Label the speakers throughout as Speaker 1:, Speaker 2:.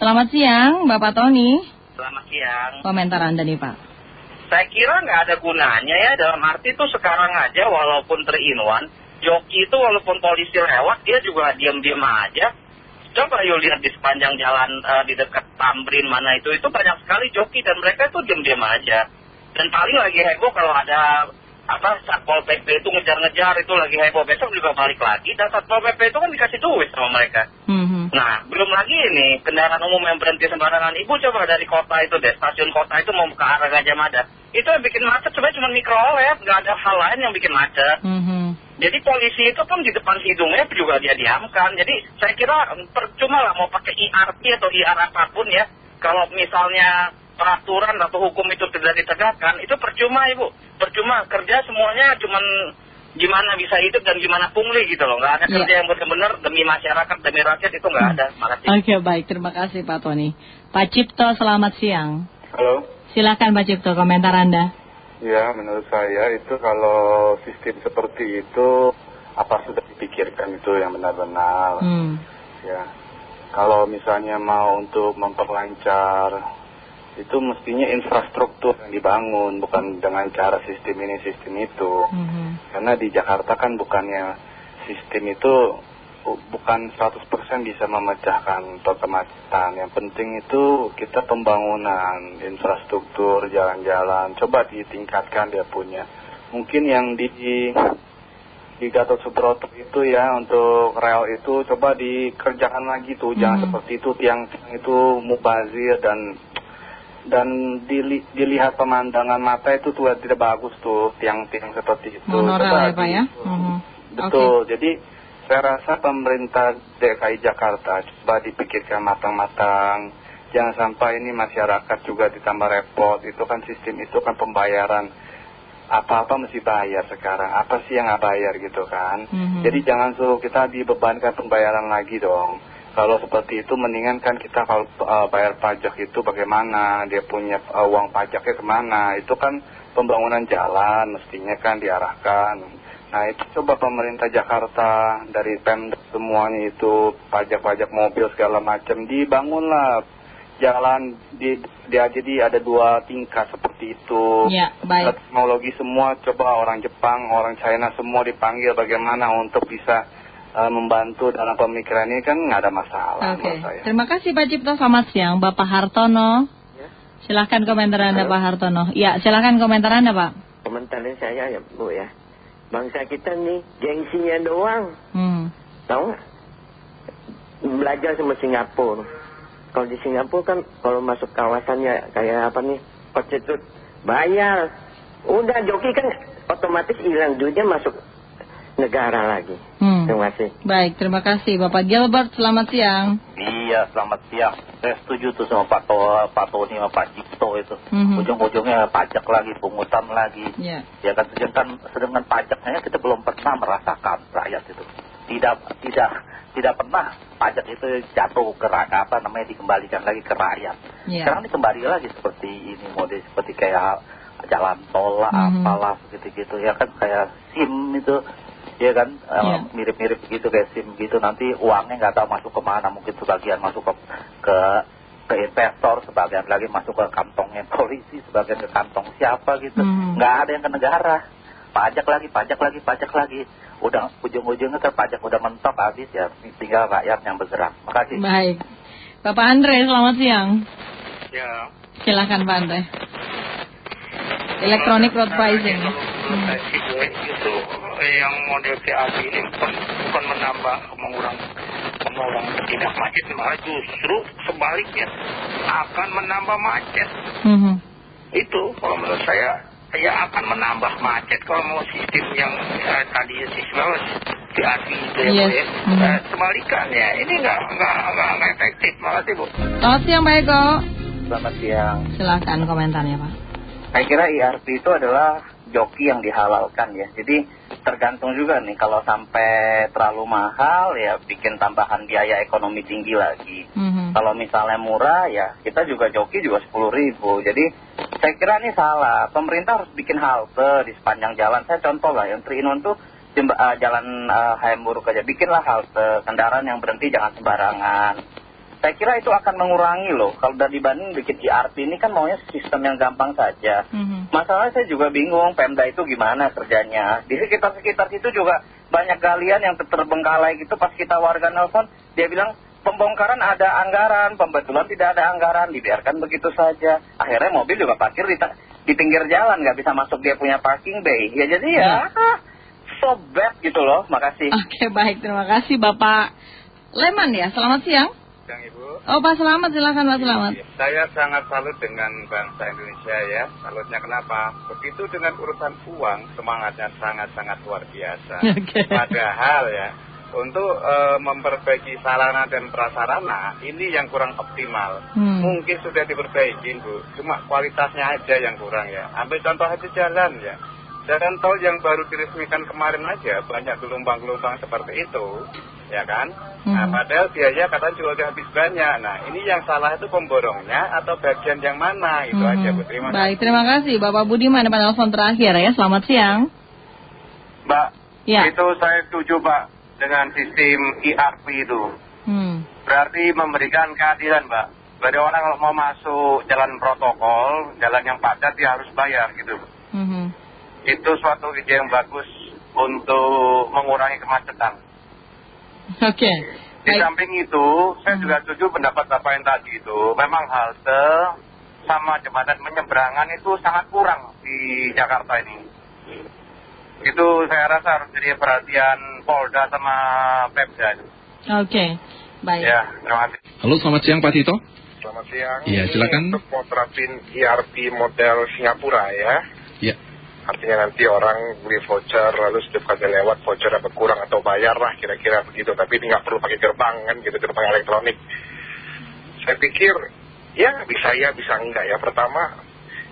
Speaker 1: Selamat siang, Bapak Tony.
Speaker 2: Selamat siang.
Speaker 1: Komentar Anda nih, Pak.
Speaker 2: Saya kira nggak ada gunanya ya dalam arti itu sekarang aja walaupun terinuan, joki itu walaupun polisi lewat dia juga diam-diam aja. Coba yuk lihat di sepanjang jalan eh, di dekat Tamrin mana itu, itu banyak sekali joki dan mereka itu diam-diam aja. Dan paling lagi heboh kalau ada apa satpol pp itu ngejar-ngejar itu lagi heboh besok juga balik lagi dan satpol pp itu kan dikasih duit sama mereka.
Speaker 1: Mhm.
Speaker 2: Nah, belum lagi ini kendaraan umum yang berhenti sembarangan. Ibu coba dari kota itu deh, stasiun kota itu mau ke arah Gajah Mada. Itu yang bikin macet sebenarnya cuma mikro OLED, nggak ada hal lain yang bikin macet.
Speaker 1: Mhm.
Speaker 2: Jadi polisi itu pun di depan hidungnya juga dia diamkan. Jadi saya kira percuma lah mau pakai IRP atau IR apa pun ya. Kalau misalnya peraturan atau hukum itu tidak ditegakkan, itu percuma ibu. Percuma kerja semuanya cuman gimana bisa hidup dan gimana pungli gitu loh. Nggak ada
Speaker 1: Iya.
Speaker 2: kerja yang benar-benar demi masyarakat, demi rakyat itu nggak ada. Makasih.
Speaker 1: Oke, baik. Terima kasih, Pak Tony. Pak Cipto, selamat siang.
Speaker 3: Halo,
Speaker 1: Silakan Pak Cipto, komentar Anda.
Speaker 3: ya menurut saya itu kalau sistem seperti itu apa sudah dipikirkan itu yang benar-benar
Speaker 1: Hmm.
Speaker 3: ya. Kalau misalnya mau untuk memperlancar itu mestinya infrastruktur yang dibangun bukan dengan cara sistem ini sistem itu.
Speaker 1: Mhm.
Speaker 3: Karena di Jakarta kan bukannya sistem itu bu- bukan 100% bisa memecahkan total kemacetan. Yang penting itu kita pembangunan infrastruktur, jalan-jalan. Coba ditingkatkan dia punya. Mungkin yang di di Gatot Subroto itu ya untuk rel itu coba dikerjakan lagi tuh. Jangan
Speaker 1: Mhm.
Speaker 3: seperti itu tiang-tiang itu mubazir dan dan dili- dilihat pemandangan mata itu tuh tidak bagus tuh tiang-tiang seperti itu.
Speaker 1: Monorail ya, Pak ya? Mhm.
Speaker 3: Betul. Jadi saya rasa pemerintah DKI Jakarta coba dipikirkan matang-matang. Jangan sampai ini masyarakat juga ditambah repot. Itu kan sistem itu kan pembayaran. Apa-apa mesti bayar sekarang. Apa sih yang nggak bayar gitu kan.
Speaker 1: Mhm.
Speaker 3: Jadi jangan suruh kita dibebankan pembayaran lagi dong. Kalau seperti itu mendingan kan kita kalau uh, bayar pajak itu bagaimana. Dia punya uh, uang pajaknya ke mana. Itu kan pembangunan jalan mestinya kan diarahkan. Nah itu coba pemerintah Jakarta dari Pemda semuanya itu pajak-pajak mobil segala macam dibangunlah jalan di, dia jadi ada dua tingkat seperti itu.
Speaker 1: Ya, baik.
Speaker 3: Teknologi semua coba orang Jepang, orang China semua dipanggil bagaimana untuk bisa uh, membantu dalam pemikiran ini kan nggak ada masalah saya.
Speaker 1: terima kasih Pak Cipto. Selamat siang, Bapak Hartono. Silahkan komentar Anda, Pak Hartono. Ya, silahkan komentar Anda, Pak.
Speaker 4: Komentarnya saya ya Bu ya. Bangsa kita nih gengsinya doang.
Speaker 1: Hmm.
Speaker 4: Tahu nggak? Belajar sama Singapura. Kalau di Singapura kan kalau masuk kawasannya kayak apa nih? Prostitut bayar. Udah joki kan otomatis hilang duitnya masuk negara lagi.
Speaker 1: Hmm.
Speaker 4: Terima kasih.
Speaker 1: Baik, terima kasih Bapak Gilbert. Selamat siang.
Speaker 5: Iya, selamat siang. Saya setuju tuh sama Pak, To- Pak Tony sama Pak Cipto itu.
Speaker 1: Mhm.
Speaker 5: Ujung-ujungnya pajak lagi, pungutan lagi.
Speaker 1: Ya.
Speaker 5: Ya kan, sedangkan, sedangkan pajaknya kita belum pernah merasakan rakyat itu. Tidak, tidak, tidak pernah pajak itu jatuh ke rakyat, apa namanya dikembalikan lagi ke rakyat.
Speaker 1: Ya.
Speaker 5: Sekarang dikembali lagi seperti ini, mode seperti kayak jalan tol lah,
Speaker 1: Mhm.
Speaker 5: apalah, gitu-gitu. Ya kan kayak SIM itu, ya kan, eh,
Speaker 1: Iya.
Speaker 5: mirip-mirip begitu kayak SIM gitu. Nanti uangnya nggak tahu masuk ke mana, mungkin sebagian masuk ke, ke, ke investor, sebagian lagi masuk ke kantongnya polisi, sebagian ke kantong siapa gitu.
Speaker 1: Mhm.
Speaker 5: Nggak ada yang ke negara. Pajak lagi, pajak lagi, pajak lagi. Udah ujung-ujungnya kan pajak udah mentok habis ya, tinggal rakyat yang bergerak. Makasih.
Speaker 1: Baik. Bapak Andre, selamat siang.
Speaker 2: Ya.
Speaker 1: Silahkan Pak Andre. Electronic road pricing.
Speaker 6: Sih eh, yang model CAB ini bukan, bukan menambah mengurang mengulang tidak macet malah justru sebaliknya akan menambah macet
Speaker 1: Mhm.
Speaker 6: itu kalau menurut saya ya akan menambah macet kalau mau sistem yang eh, tadi sistem CAB itu ya
Speaker 1: Yes.
Speaker 6: ya
Speaker 1: Mhm.
Speaker 6: Eh, sebalikannya ini nggak nggak nggak nggak efektif makasih Bu
Speaker 1: Selamat siang Pak Eko.
Speaker 5: Selamat siang.
Speaker 1: Silahkan komentarnya Pak.
Speaker 5: Saya kira IRP itu adalah joki yang dihalalkan ya. Jadi tergantung juga nih kalau sampai terlalu mahal ya bikin tambahan biaya ekonomi tinggi lagi.
Speaker 1: Mhm.
Speaker 5: Kalau misalnya murah ya kita juga joki juga 10 ribu. Jadi saya kira ini salah. Pemerintah harus bikin halte di sepanjang jalan. Saya contoh lah yang Triinun tuh jemba- eh, jalan uh, Hayam Buruk aja. Bikinlah halte. Kendaraan yang berhenti jangan sembarangan.
Speaker 2: Saya kira itu akan mengurangi loh. Kalau udah dibanding bikin IRP ini kan maunya sistem yang gampang saja.
Speaker 1: Mhm.
Speaker 2: Masalahnya saya juga bingung Pemda itu gimana kerjanya. Di sekitar-sekitar situ juga banyak galian yang terbengkalai gitu pas kita warga nelpon dia bilang pembongkaran ada anggaran, pembetulan tidak ada anggaran, dibiarkan begitu saja. Akhirnya mobil juga parkir di, di pinggir jalan, nggak bisa masuk dia punya parking bay. Ya jadi ya, ah, so bad gitu loh, makasih.
Speaker 1: Oke baik terima kasih Bapak Leman ya selamat siang
Speaker 7: Siang Ibu.
Speaker 1: Oh Pak Selamat silakan Pak Selamat
Speaker 7: Saya sangat salut dengan bangsa Indonesia ya. Salutnya kenapa? Begitu dengan urusan uang, semangatnya sangat-sangat luar biasa.
Speaker 1: Oke.
Speaker 7: Padahal ya, untuk eh, memperbaiki sarana dan prasarana, ini yang kurang optimal.
Speaker 1: Hmm.
Speaker 7: Mungkin sudah diperbaiki Bu, cuma kualitasnya aja yang kurang ya. Ambil contoh aja jalan ya. Jalan tol yang baru diresmikan kemarin aja, banyak gelombang-gelombang seperti itu, ya kan? Nah,
Speaker 1: Hmm.
Speaker 7: padahal biaya katanya juga udah habis banyak. Nah, ini yang salah itu pemborongnya atau bagian yang mana? Itu
Speaker 1: Mhm.
Speaker 7: aja, Bu. Terima
Speaker 1: Baik terima kasih Bapak Budiman depan telepon terakhir ya selamat siang
Speaker 8: Mbak,
Speaker 1: Ya
Speaker 8: itu saya setuju Pak dengan sistem IRP itu.
Speaker 1: hmm.
Speaker 8: Berarti memberikan keadilan Mbak. Berarti orang kalau mau masuk jalan protokol, jalan yang padat dia harus bayar gitu.
Speaker 1: Mhm.
Speaker 8: Itu suatu ide yang bagus untuk mengurangi kemacetan.
Speaker 1: Oke
Speaker 8: Di samping itu, saya
Speaker 1: Hmm.
Speaker 8: juga setuju pendapat Bapak yang tadi itu. Memang halte sama jembatan menyeberangan itu sangat kurang di Jakarta ini. Itu saya rasa harus jadi perhatian Polda sama Pemda. itu.
Speaker 1: Oke Baik
Speaker 8: Ya, terima kasih.
Speaker 9: Halo, selamat siang Pak Tito.
Speaker 7: Selamat siang.
Speaker 9: Iya, silakan.
Speaker 7: Untuk mau terapin ERP model Singapura ya.
Speaker 9: Ya,
Speaker 7: Artinya nanti orang beli voucher lalu setiap kali lewat voucher dapat kurang atau bayar lah kira-kira begitu. Tapi ini nggak perlu pakai gerbang kan gitu, gerbang elektronik. Saya pikir ya bisa ya bisa enggak ya. Pertama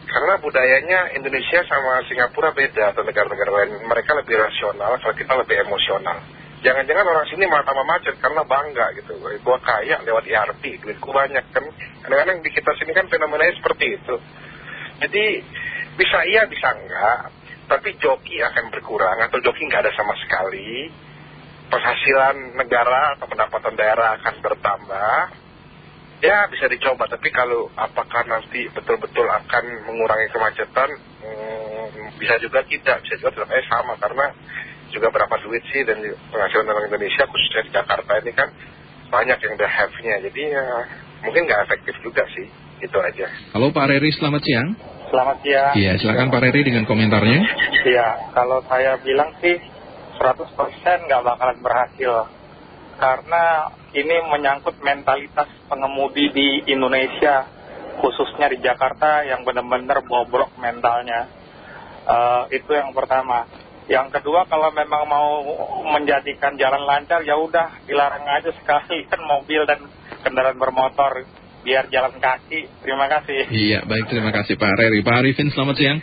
Speaker 7: karena budayanya Indonesia sama Singapura beda atau negara-negara lain. Mereka lebih rasional, kalau kita lebih emosional. Jangan-jangan orang sini malah tambah macet karena bangga gitu. Gua kaya lewat ERP, duitku banyak kan. Kadang-kadang di kita sini kan fenomenanya seperti itu. Jadi bisa iya bisa enggak, tapi joki akan berkurang atau joki nggak ada sama sekali. Penghasilan negara atau pendapatan daerah akan bertambah. Ya bisa dicoba, tapi kalau apakah nanti betul-betul akan mengurangi kemacetan, hmm, bisa juga tidak, bisa juga tetap sama karena juga berapa duit sih dan penghasilan orang Indonesia khususnya di Jakarta ini kan banyak yang udah have-nya, jadi ya mungkin nggak efektif juga sih, itu aja.
Speaker 9: halo Pak Reri, selamat siang.
Speaker 7: Selamat siang.
Speaker 9: Iya, silakan Pak Reri dengan komentarnya.
Speaker 7: Iya, kalau saya bilang sih 100% nggak bakalan berhasil. Karena ini menyangkut mentalitas pengemudi di Indonesia, khususnya di Jakarta yang benar-benar bobrok mentalnya. Eh, itu yang pertama. Yang kedua, kalau memang mau menjadikan jalan lancar, ya udah dilarang aja sekali kan mobil dan kendaraan bermotor biar jalan kaki. Terima kasih.
Speaker 9: Iya, baik terima kasih Pak Reri. Pak Arifin, selamat siang.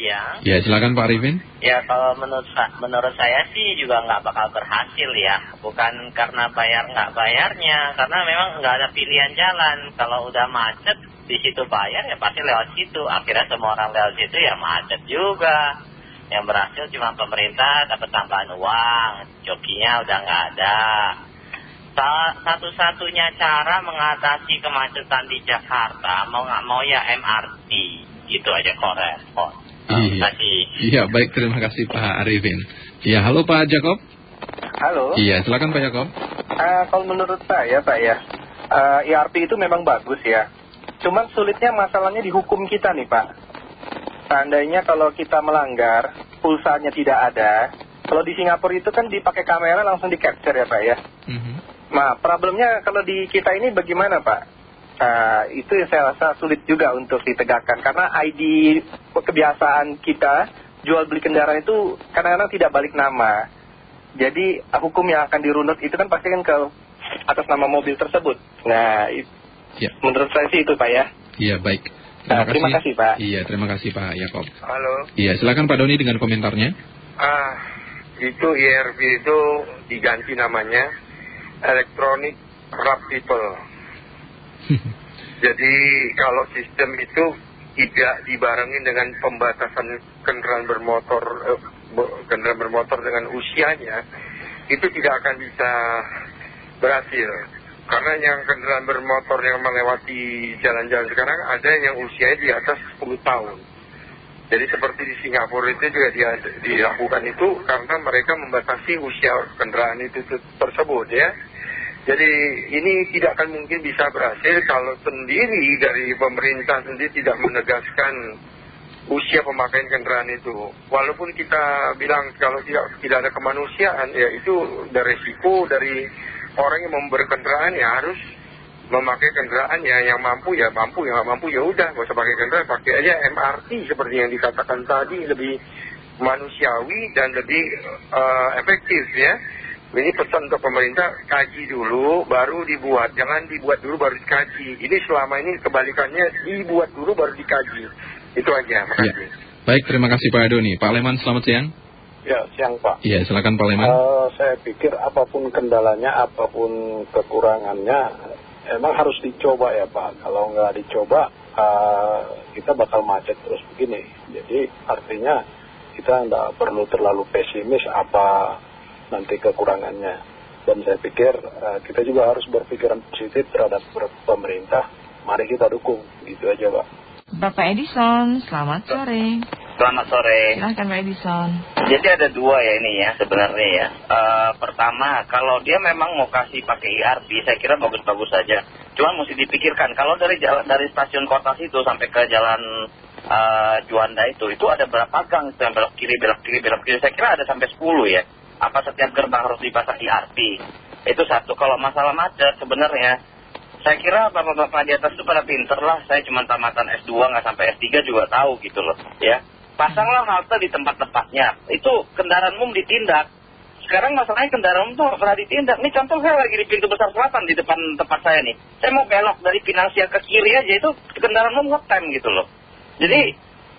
Speaker 10: Ya,
Speaker 9: Ya, silakan Pak Arifin.
Speaker 10: ya kalau menurut, menurut saya sih juga nggak bakal berhasil ya. Bukan karena bayar nggak bayarnya, karena memang nggak ada pilihan jalan. Kalau udah macet, di situ bayar ya pasti lewat situ. Akhirnya semua orang lewat situ ya macet juga. Yang berhasil cuma pemerintah dapat tambahan uang, jokinya udah nggak ada. Sa- Satu-satunya cara mengatasi kemacetan di Jakarta mau nggak mau ya MRT, itu aja. Terima
Speaker 9: Iya. Iya, baik terima kasih Pak Arifin. Iya, halo Pak Jakob.
Speaker 8: Halo,
Speaker 9: Iya, silakan Pak Jakob.
Speaker 8: Eh, kalau menurut saya Pak ya, eh, ERP itu memang bagus ya. Cuman sulitnya masalahnya di hukum kita nih Pak. Seandainya kalau kita melanggar, pulsanya tidak ada. Kalau di Singapura itu kan dipakai kamera langsung di capture ya Pak ya.
Speaker 9: Mhm.
Speaker 8: Nah, problemnya kalau di kita ini bagaimana Pak? Nah, itu yang saya rasa sulit juga untuk ditegakkan. Karena ID kebiasaan kita, jual beli kendaraan itu kadang-kadang tidak balik nama. Jadi hukum yang akan dirunut itu kan pasti kan ke atas nama mobil tersebut. Nah,
Speaker 9: Ya.
Speaker 8: menurut saya sih itu Pak ya.
Speaker 9: Iya, baik.
Speaker 8: Nah, terima kasih, Pak.
Speaker 9: Iya, terima kasih Pak Jakob.
Speaker 7: Halo.
Speaker 9: Iya, silakan Pak Doni dengan komentarnya.
Speaker 7: Ah, itu ERP itu diganti namanya Electronic Rough People. Jadi kalau sistem itu tidak dibarengin dengan pembatasan kendaraan bermotor, eh, kendaraan bermotor dengan usianya, itu tidak akan bisa berhasil.
Speaker 11: Karena yang kendaraan bermotor yang melewati jalan-jalan sekarang ada yang usianya di atas 10 tahun. Jadi seperti di Singapura itu juga dia, dilakukan itu karena mereka membatasi usia kendaraan itu tersebut ya. Jadi ini tidak akan mungkin bisa berhasil kalau sendiri dari pemerintah sendiri tidak menegaskan usia pemakaian kendaraan itu. Walaupun kita bilang kalau tidak, tidak ada kemanusiaan ya itu dari resiko dari orang yang member kendaraan ya harus memakai kendaraan ya yang mampu ya mampu yang mampu ya udah nggak usah pakai kendaraan pakai aja MRT seperti yang dikatakan tadi lebih manusiawi dan lebih uh, efektif ya ini pesan untuk pemerintah kaji dulu baru dibuat jangan dibuat dulu baru dikaji ini selama ini kebalikannya dibuat dulu baru dikaji itu aja makasih
Speaker 9: ya. baik terima kasih Pak Doni Pak Leman selamat siang
Speaker 12: Ya, siang Pak.
Speaker 9: Iya, silakan Pak Leman.
Speaker 12: Uh, saya pikir apa pun kendalanya, apa pun kekurangannya, emang harus dicoba ya Pak. Kalau nggak dicoba, uh, kita bakal macet terus begini. Jadi artinya kita nggak perlu terlalu pesimis apa nanti kekurangannya. Dan saya pikir uh, kita juga harus berpikiran positif terhadap pemerintah. Mari kita dukung, gitu aja Pak.
Speaker 13: Bapak Edison, selamat sore.
Speaker 2: Selamat sore.
Speaker 13: Silahkan Pak Edison.
Speaker 2: Jadi ada dua ya ini ya sebenarnya ya. Uh, pertama, kalau dia memang mau kasih pakai ERP, saya kira bagus-bagus saja. Cuma mesti dipikirkan kalau dari jalan dari stasiun kota situ sampai ke jalan uh, Juanda itu, itu ada berapa gang yang belok kiri, belok kiri, belok kiri. Saya kira ada sampai 10 ya. Apa setiap gerbang harus dipasang ERP? Itu satu. Kalau masalah macet sebenarnya saya kira bapak-bapak di atas itu pada pinter lah. Saya cuma tamatan S2 nggak sampai S3 juga tahu gitu loh. Ya, pasanglah halte di tempat-tempatnya. Itu kendaraan umum ditindak. Sekarang masalahnya kendaraan umum nggak pernah ditindak. Ini contoh saya lagi di pintu besar selatan di depan tempat saya nih. Saya mau belok dari finansial ke kiri aja itu kendaraan umum ngetem gitu loh. Jadi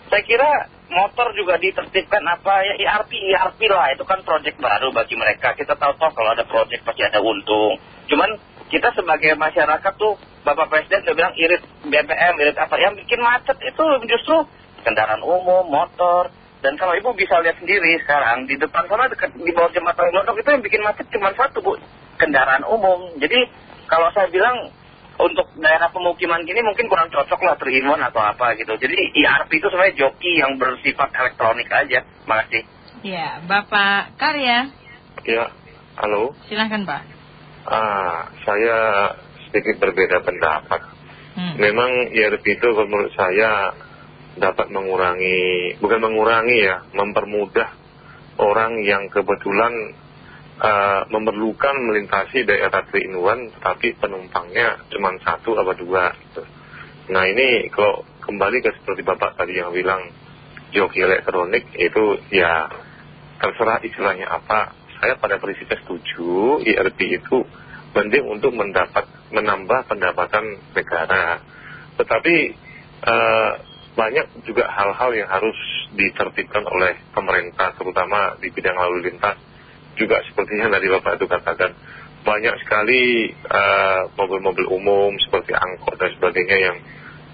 Speaker 2: saya kira motor juga ditertibkan apa ya ERP ERP lah itu kan proyek baru bagi mereka. Kita tahu toh kalau ada proyek pasti ada untung. Cuman kita sebagai masyarakat tuh Bapak Presiden udah bilang irit BBM, irit apa. Yang bikin macet itu justru kendaraan umum, motor. Dan kalau ibu bisa lihat sendiri sekarang, di depan sana dekat, di bawah jembatan Glodok itu yang bikin macet cuma satu bu, kendaraan umum. Jadi kalau saya bilang untuk daerah pemukiman gini mungkin kurang cocok lah terimun atau apa gitu. Jadi ERP itu sebenarnya joki yang bersifat elektronik aja. Makasih.
Speaker 13: Ya, Bapak Karya.
Speaker 11: Ya, halo.
Speaker 13: Silahkan Pak.
Speaker 11: Ah, saya sedikit berbeda pendapat. Hmm. Memang IRP itu menurut saya dapat mengurangi, bukan mengurangi ya, mempermudah orang yang kebetulan uh, memerlukan melintasi daerah 3 in tapi penumpangnya cuma satu atau dua. Gitu. Nah ini kalau kembali ke seperti Bapak tadi yang bilang joki elektronik itu ya terserah istilahnya apa saya pada prinsipnya setuju IRP itu penting untuk mendapat menambah pendapatan negara. Tetapi uh, banyak juga hal-hal yang harus ditertibkan oleh pemerintah, terutama di bidang lalu lintas. Juga seperti yang tadi Bapak itu katakan, banyak sekali eh, mobil-mobil umum seperti angkot dan sebagainya yang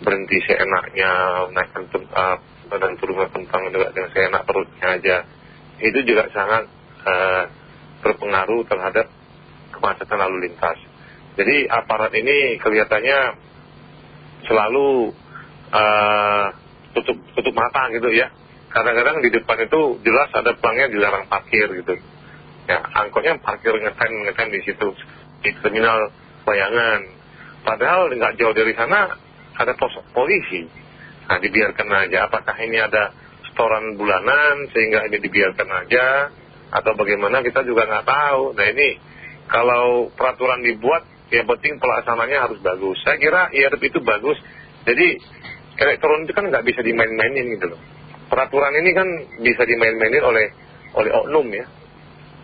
Speaker 11: berhenti seenaknya, naikkan uh, dan turun penumpang juga dengan seenak perutnya aja. Itu juga sangat uh, berpengaruh terhadap kemacetan lalu lintas. Jadi aparat ini kelihatannya selalu tutup, tutup mata gitu ya. Kadang-kadang di depan itu jelas ada pelangnya dilarang parkir gitu. Ya, angkotnya parkir ngetem ngetem di situ di terminal bayangan. Padahal nggak jauh dari sana ada pos polisi. Nah, dibiarkan aja. Apakah ini ada setoran bulanan sehingga ini dibiarkan aja? atau bagaimana kita juga nggak tahu. Nah ini kalau peraturan dibuat, yang penting pelaksananya harus bagus. Saya kira IRP itu bagus. Jadi elektronik itu kan nggak bisa dimain-mainin gitu loh. Peraturan ini kan bisa dimain-mainin oleh oleh oknum ya.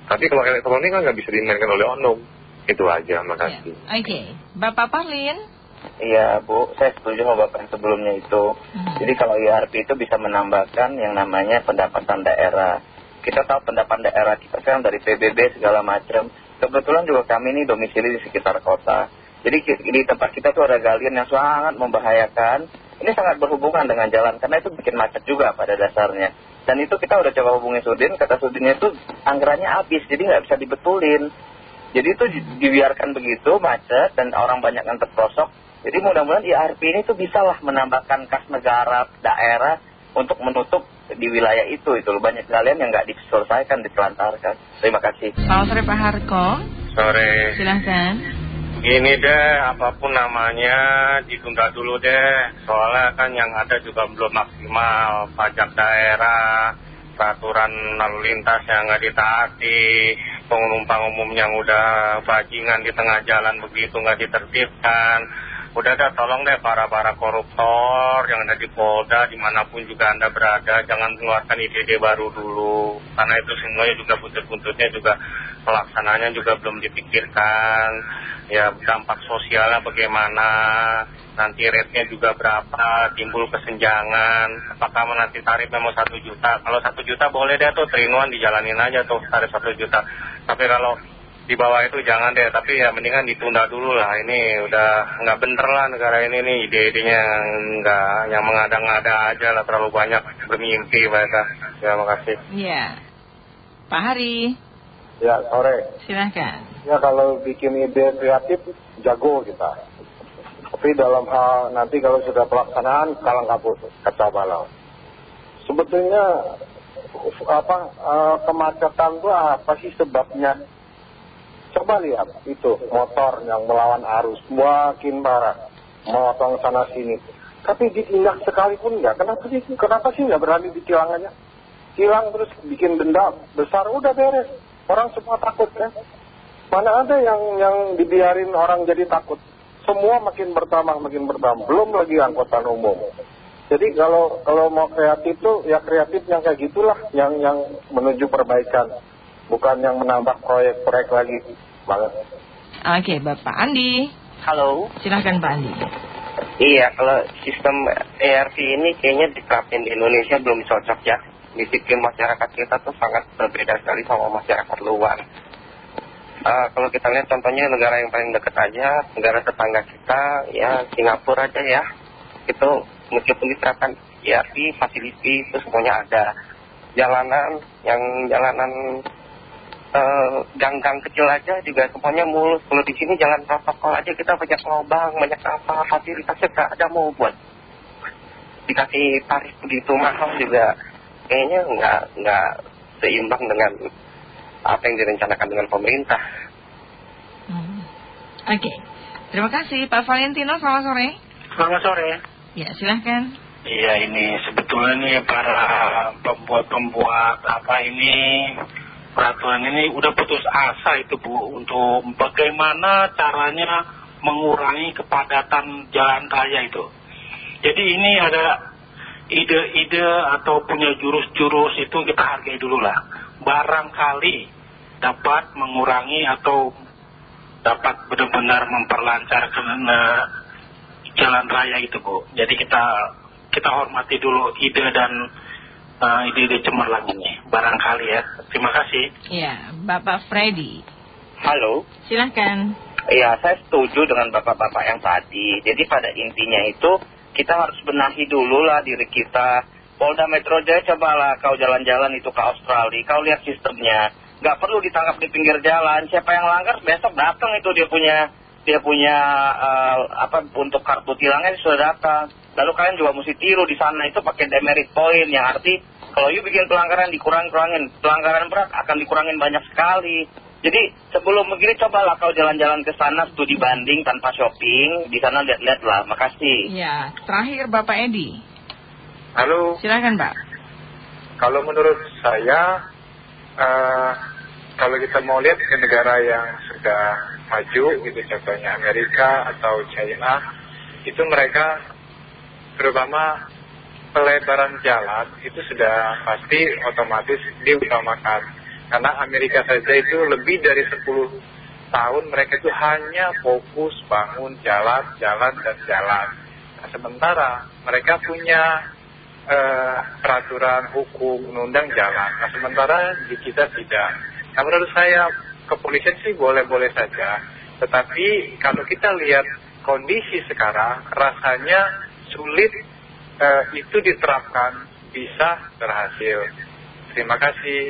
Speaker 11: Tapi kalau elektronik kan nggak bisa dimainkan oleh oknum. Itu aja, makasih.
Speaker 13: Ya. Oke, Bapak Parlin.
Speaker 14: Iya Bu, saya setuju sama Bapak yang sebelumnya itu. Hmm. Jadi kalau IRP itu bisa menambahkan yang namanya pendapatan daerah kita tahu pendapat daerah kita kan dari PBB segala macam. Kebetulan juga kami ini domisili di sekitar kota. Jadi di tempat kita tuh ada galian yang sangat membahayakan. Ini sangat berhubungan dengan jalan karena itu bikin macet juga pada dasarnya. Dan itu kita udah coba hubungi Sudin, kata Sudinnya itu anggarannya habis, jadi nggak bisa dibetulin.
Speaker 6: Jadi itu di- dibiarkan begitu macet dan orang banyak yang terprosok. Jadi mudah-mudahan IRP ini tuh bisalah menambahkan kas negara, daerah untuk menutup di wilayah itu. Itu loh. banyak kalian yang nggak diselesaikan, ditelantarkan. Terima kasih.
Speaker 13: Selamat sore Pak Harko.
Speaker 15: Sore.
Speaker 13: Silahkan.
Speaker 15: Gini deh, apa pun namanya ditunda dulu deh. Soalnya kan yang ada juga belum maksimal. Pajak daerah, peraturan lalu lintas yang nggak ditaati, penumpang umum yang udah bajingan di tengah jalan begitu nggak ditertibkan. Udah dah tolong deh para-para koruptor yang ada di Polda di mana pun juga Anda berada jangan mengeluarkan ide-ide baru dulu karena itu semuanya juga buntut-buntutnya juga pelaksananya juga belum dipikirkan. Ya dampak sosialnya bagaimana? Nanti rate-nya juga berapa? Timbul kesenjangan. Apakah nanti tarifnya mau satu juta? Kalau satu juta boleh deh tuh terinuan dijalanin aja tuh tarif satu juta. Tapi kalau di bawah itu jangan deh tapi ya mendingan ditunda dulu lah. Ini udah nggak bener lah negara ini nih ide-idenya nggak yang mengada-ngada aja lah terlalu banyak bermimpi mereka. Ya makasih.
Speaker 13: Iya. Pak Hari.
Speaker 5: Ya, sore.
Speaker 13: Silahkan.
Speaker 5: Ya kalau bikin ide kreatif, jago kita. Tapi dalam hal nanti kalau sudah pelaksanaan, kalang kabut, kacau balau. Sebetulnya apa eh, kemacetan itu apa sih sebabnya? Coba lihat itu motor yang melawan arus makin parah, motong sana sini. Tapi ditindak sekalipun enggak. Kenapa sih? Kenapa sih nggak berani ditilang aja? Tilang terus bikin denda besar udah beres. Orang semua takut kan? Mana ada yang yang dibiarin orang jadi takut? Semua makin bertambah, makin bertambah. Belum lagi angkutan umum. Jadi kalau kalau mau kreatif tuh ya kreatif yang kayak gitulah, yang yang menuju perbaikan, bukan yang menambah proyek-proyek lagi. Banget.
Speaker 13: Oke, Bapak Andi.
Speaker 6: Halo.
Speaker 13: Silahkan Pak Andi.
Speaker 6: Iya, kalau sistem ERP ini kayaknya diterapin di Indonesia belum cocok ya. Di sistem masyarakat kita tuh sangat berbeda sekali sama masyarakat luar. Eh, kalau kita lihat contohnya negara yang paling dekat aja, negara tetangga kita, ya Singapura aja ya. Itu meskipun diterapkan ERP, fasiliti itu semuanya ada. Jalanan, yang jalanan eh, gang-gang kecil aja juga semuanya mulus. Kalau di sini jalan protokol aja kita banyak lubang, banyak apa, fasilitasnya nggak ada mau buat dikasih tarif begitu mahal juga kayaknya nggak nggak seimbang dengan apa yang direncanakan dengan pemerintah.
Speaker 13: Hmm. Oke. Terima kasih Pak Valentino. Selamat sore.
Speaker 15: selamat sore
Speaker 13: Ya, silahkan.
Speaker 15: Iya ini sebetulnya nih para pembuat-pembuat apa ini peraturan ini udah putus asa itu Bu untuk bagaimana caranya mengurangi kepadatan jalan raya itu. Jadi ini ada ide-ide atau punya jurus-jurus itu kita hargai dulu lah. Barangkali dapat mengurangi atau dapat benar-benar memperlancar ke jalan raya itu Bu. Jadi kita kita hormati dulu ide dan uh, ide-ide cemerlang ini. Barangkali ya. Terima kasih.
Speaker 13: Ya, Bapak Freddy.
Speaker 6: Halo.
Speaker 13: Silahkan.
Speaker 6: Iya, saya setuju dengan bapak-bapak yang tadi. Jadi pada intinya itu kita harus benahi dulu lah diri kita. Polda Metro Jaya cobalah kau jalan-jalan itu ke Australia, kau lihat sistemnya. Nggak perlu ditangkap di pinggir jalan. Siapa yang langgar besok datang itu dia punya dia punya eh, apa untuk kartu tilangnya sudah datang. Lalu kalian juga mesti tiru di sana itu pakai demerit point yang arti kalau you bikin pelanggaran dikurang-kurangin, pelanggaran berat akan dikurangin banyak sekali. Jadi sebelum begini cobalah kau jalan-jalan ke sana studi banding tanpa shopping, di sana lihat-lihat lah. Makasih.
Speaker 13: Ya, terakhir Bapak Edi.
Speaker 5: Halo,
Speaker 13: Silahkan Pak.
Speaker 5: kalau menurut saya, eh, kalau kita mau lihat ke negara yang sudah maju, gitu contohnya Amerika atau China, itu mereka terutama pelebaran jalan itu sudah pasti otomatis diutamakan. Karena Amerika saja itu lebih dari 10 tahun mereka itu hanya fokus bangun jalan, jalan, dan jalan. Nah, sementara mereka punya eh, peraturan hukum, undang jalan. Nah, sementara di kita tidak. Nah, menurut saya kepolisian sih boleh-boleh saja. Tetapi kalau kita lihat kondisi sekarang, rasanya sulit eh, itu diterapkan bisa berhasil. Terima kasih.